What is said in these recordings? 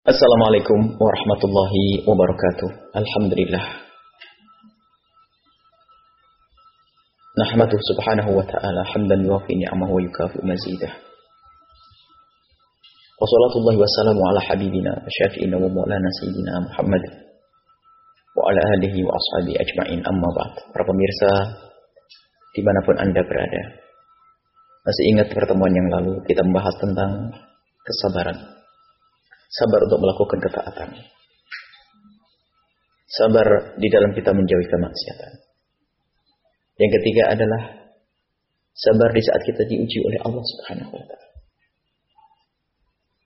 Assalamualaikum warahmatullahi wabarakatuh. Alhamdulillah. Nahmadu subhanahu wa ta'ala hamdan yuafi ni'amahu wa yukafi mazidah. Wa salatullahi wa salamu ala habibina wa syafi'ina wa maulana sayyidina Muhammad wa ala alihi wa ashabi ajma'in amma ba'd. Para pemirsa di mana pun anda berada. Masih ingat pertemuan yang lalu kita membahas tentang kesabaran. Sabar untuk melakukan ketaatan. Sabar di dalam kita menjauhi kemaksiatan. Yang ketiga adalah sabar di saat kita diuji oleh Allah Subhanahu wa taala.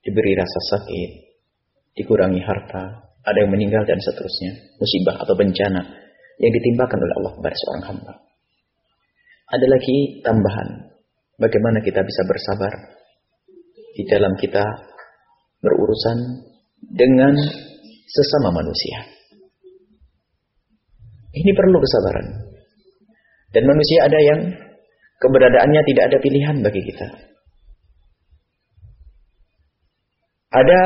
Diberi rasa sakit, dikurangi harta, ada yang meninggal dan seterusnya, musibah atau bencana yang ditimbakan oleh Allah kepada seorang hamba. Ada lagi tambahan, bagaimana kita bisa bersabar di dalam kita berurusan dengan sesama manusia. Ini perlu kesabaran. Dan manusia ada yang keberadaannya tidak ada pilihan bagi kita. Ada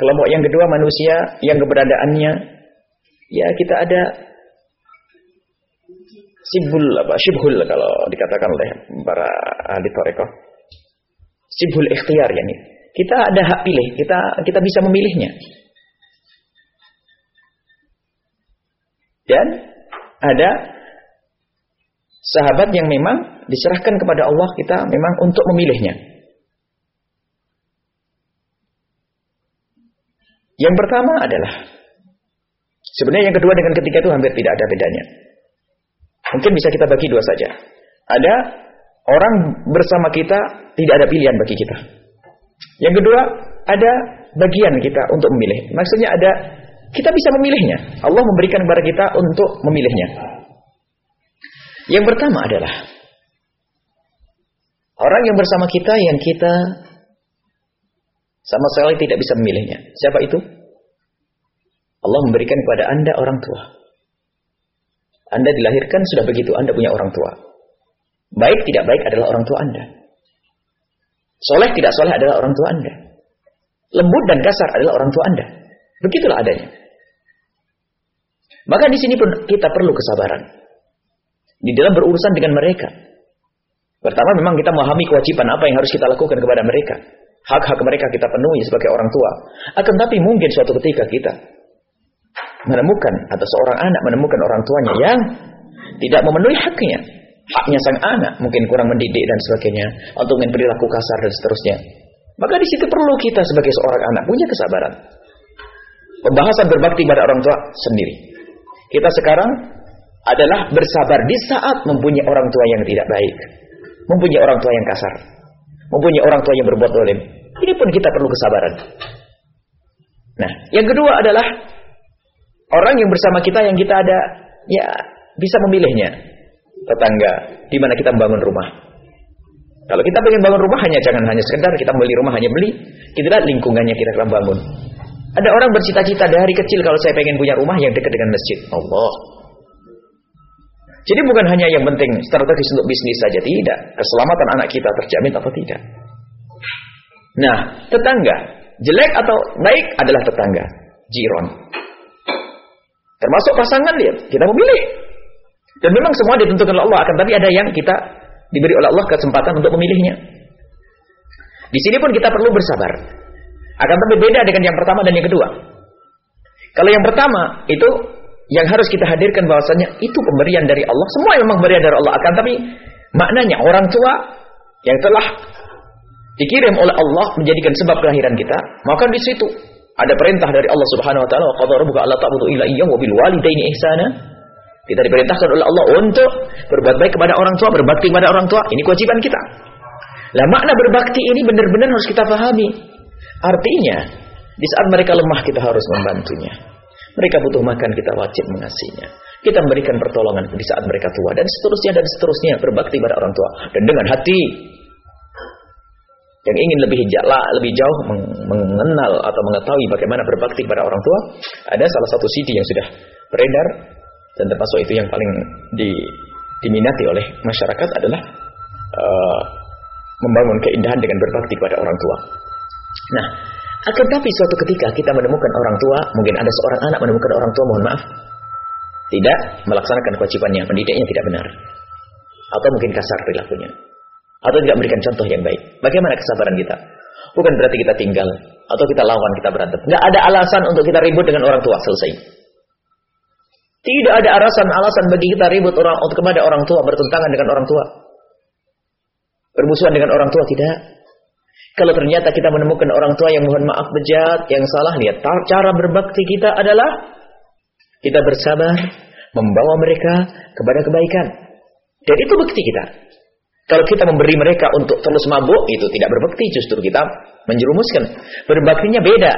kelompok yang kedua manusia yang keberadaannya ya kita ada sibul apa syibhul kalau dikatakan oleh para ahli toreko sibhul ikhtiar ya nih kita ada hak pilih kita kita bisa memilihnya dan ada sahabat yang memang diserahkan kepada Allah kita memang untuk memilihnya Yang pertama adalah sebenarnya yang kedua dengan ketiga itu hampir tidak ada bedanya. Mungkin bisa kita bagi dua saja. Ada orang bersama kita tidak ada pilihan bagi kita. Yang kedua, ada bagian kita untuk memilih. Maksudnya ada kita bisa memilihnya. Allah memberikan kepada kita untuk memilihnya. Yang pertama adalah orang yang bersama kita yang kita sama sekali tidak bisa memilihnya. Siapa itu? Allah memberikan kepada Anda orang tua. Anda dilahirkan sudah begitu, Anda punya orang tua. Baik tidak baik adalah orang tua Anda. Soleh tidak soleh adalah orang tua Anda. Lembut dan kasar adalah orang tua Anda. Begitulah adanya. Maka di sini pun kita perlu kesabaran. Di dalam berurusan dengan mereka. Pertama memang kita memahami kewajiban apa yang harus kita lakukan kepada mereka. Hak-hak mereka kita penuhi sebagai orang tua. Akan tapi mungkin suatu ketika kita menemukan atau seorang anak menemukan orang tuanya yang tidak memenuhi haknya. Haknya sang anak mungkin kurang mendidik dan sebagainya. Atau ingin perilaku kasar dan seterusnya. Maka di situ perlu kita sebagai seorang anak punya kesabaran. Pembahasan berbakti pada orang tua sendiri. Kita sekarang adalah bersabar di saat mempunyai orang tua yang tidak baik. Mempunyai orang tua yang kasar mempunyai orang tua yang berbuat dolim. Ini pun kita perlu kesabaran. Nah, yang kedua adalah orang yang bersama kita yang kita ada ya bisa memilihnya. Tetangga, di mana kita membangun rumah. Kalau kita ingin bangun rumah hanya jangan hanya sekedar kita beli rumah hanya beli, kita lihat lingkungannya kita akan bangun. Ada orang bercita-cita dari kecil kalau saya pengen punya rumah yang dekat dengan masjid. Allah. Jadi bukan hanya yang penting strategis untuk bisnis saja tidak. Keselamatan anak kita terjamin atau tidak. Nah, tetangga jelek atau baik adalah tetangga, jiron. Termasuk pasangan dia, kita memilih. Dan memang semua ditentukan oleh Allah akan tapi ada yang kita diberi oleh Allah kesempatan untuk memilihnya. Di sini pun kita perlu bersabar. Akan tapi beda dengan yang pertama dan yang kedua. Kalau yang pertama itu yang harus kita hadirkan bahwasanya itu pemberian dari Allah. Semua memang pemberian dari Allah akan tapi maknanya orang tua yang telah dikirim oleh Allah menjadikan sebab kelahiran kita, maka di situ ada perintah dari Allah Subhanahu wa taala, "Qadara rabbuka alla ta'budu illa iyyahu wa bil walidaini ihsana." Kita diperintahkan oleh Allah untuk berbuat baik kepada orang tua, berbakti kepada orang tua. Ini kewajiban kita. Lah makna berbakti ini benar-benar harus kita pahami. Artinya, di saat mereka lemah kita harus membantunya. Mereka butuh makan, kita wajib mengasihinya. Kita memberikan pertolongan di saat mereka tua dan seterusnya dan seterusnya berbakti pada orang tua dan dengan hati yang ingin lebih jala, lebih jauh mengenal atau mengetahui bagaimana berbakti pada orang tua, ada salah satu CD yang sudah beredar dan termasuk itu yang paling di, diminati oleh masyarakat adalah uh, membangun keindahan dengan berbakti pada orang tua. Nah, Akan tapi suatu ketika kita menemukan orang tua, mungkin ada seorang anak menemukan orang tua, mohon maaf, tidak melaksanakan kewajibannya, mendidiknya tidak benar. Atau mungkin kasar perilakunya. Atau tidak memberikan contoh yang baik. Bagaimana kesabaran kita? Bukan berarti kita tinggal. Atau kita lawan, kita berantem. Tidak ada alasan untuk kita ribut dengan orang tua. Selesai. Tidak ada alasan-alasan bagi kita ribut orang untuk kepada orang tua, bertentangan dengan orang tua. Bermusuhan dengan orang tua, tidak. Kalau ternyata kita menemukan orang tua yang mohon maaf bejat, yang salah, lihat cara berbakti kita adalah kita bersabar, membawa mereka kepada kebaikan. Dan itu bukti kita. Kalau kita memberi mereka untuk terus mabuk, itu tidak berbakti, justru kita menjerumuskan. Berbaktinya beda.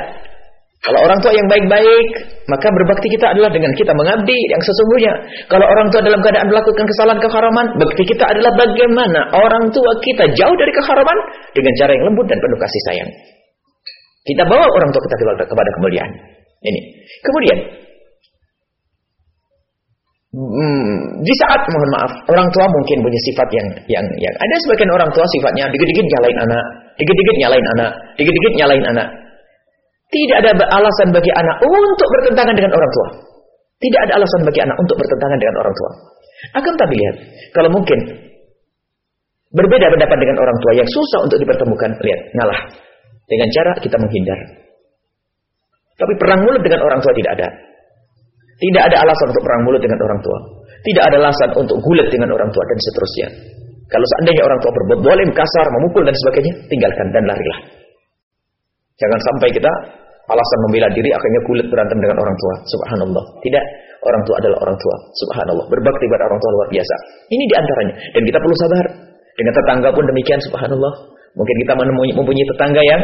Kalau orang tua yang baik-baik, maka berbakti kita adalah dengan kita mengabdi yang sesungguhnya. Kalau orang tua dalam keadaan melakukan kesalahan keharaman, bakti kita adalah bagaimana orang tua kita jauh dari keharaman dengan cara yang lembut dan penuh kasih sayang. Kita bawa orang tua kita kepada kemuliaan. Ini. Kemudian, Hmm, di saat mohon maaf orang tua mungkin punya sifat yang yang yang ada sebagian orang tua sifatnya dikit-dikit nyalain anak, dikit-dikit nyalain anak, dikit-dikit nyalain anak. Tidak ada alasan bagi anak untuk bertentangan dengan orang tua. Tidak ada alasan bagi anak untuk bertentangan dengan orang tua. Akan tapi lihat, kalau mungkin berbeda pendapat dengan orang tua yang susah untuk dipertemukan, lihat, ngalah. Dengan cara kita menghindar. Tapi perang mulut dengan orang tua tidak ada. Tidak ada alasan untuk perang mulut dengan orang tua. Tidak ada alasan untuk gulat dengan orang tua dan seterusnya. Kalau seandainya orang tua berbuat boleh, kasar, memukul dan sebagainya, tinggalkan dan larilah. Jangan sampai kita alasan membela diri akhirnya kulit berantem dengan orang tua. Subhanallah. Tidak. Orang tua adalah orang tua. Subhanallah. Berbakti pada orang tua luar biasa. Ini di antaranya. Dan kita perlu sabar. Dengan tetangga pun demikian. Subhanallah. Mungkin kita menemui, mempunyai tetangga yang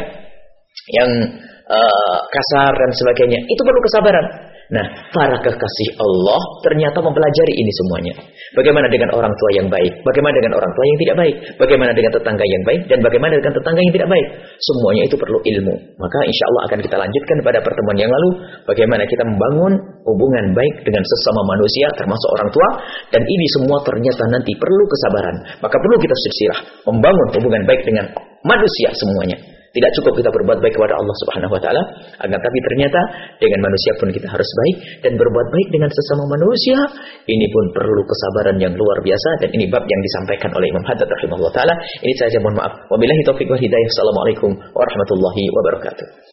yang uh, kasar dan sebagainya. Itu perlu kesabaran. Nah, para kekasih Allah ternyata mempelajari ini semuanya. Bagaimana dengan orang tua yang baik? Bagaimana dengan orang tua yang tidak baik? Bagaimana dengan tetangga yang baik? Dan bagaimana dengan tetangga yang tidak baik? Semuanya itu perlu ilmu. Maka insya Allah akan kita lanjutkan pada pertemuan yang lalu. Bagaimana kita membangun hubungan baik dengan sesama manusia termasuk orang tua. Dan ini semua ternyata nanti perlu kesabaran. Maka perlu kita silsilah membangun hubungan baik dengan manusia semuanya. Tidak cukup kita berbuat baik kepada Allah Subhanahu wa taala, agar tapi ternyata dengan manusia pun kita harus baik dan berbuat baik dengan sesama manusia. Ini pun perlu kesabaran yang luar biasa dan ini bab yang disampaikan oleh Imam Haddad rahimahullah taala. Ini saja mohon maaf. Wabillahi taufiq wal hidayah. Assalamualaikum warahmatullahi wabarakatuh.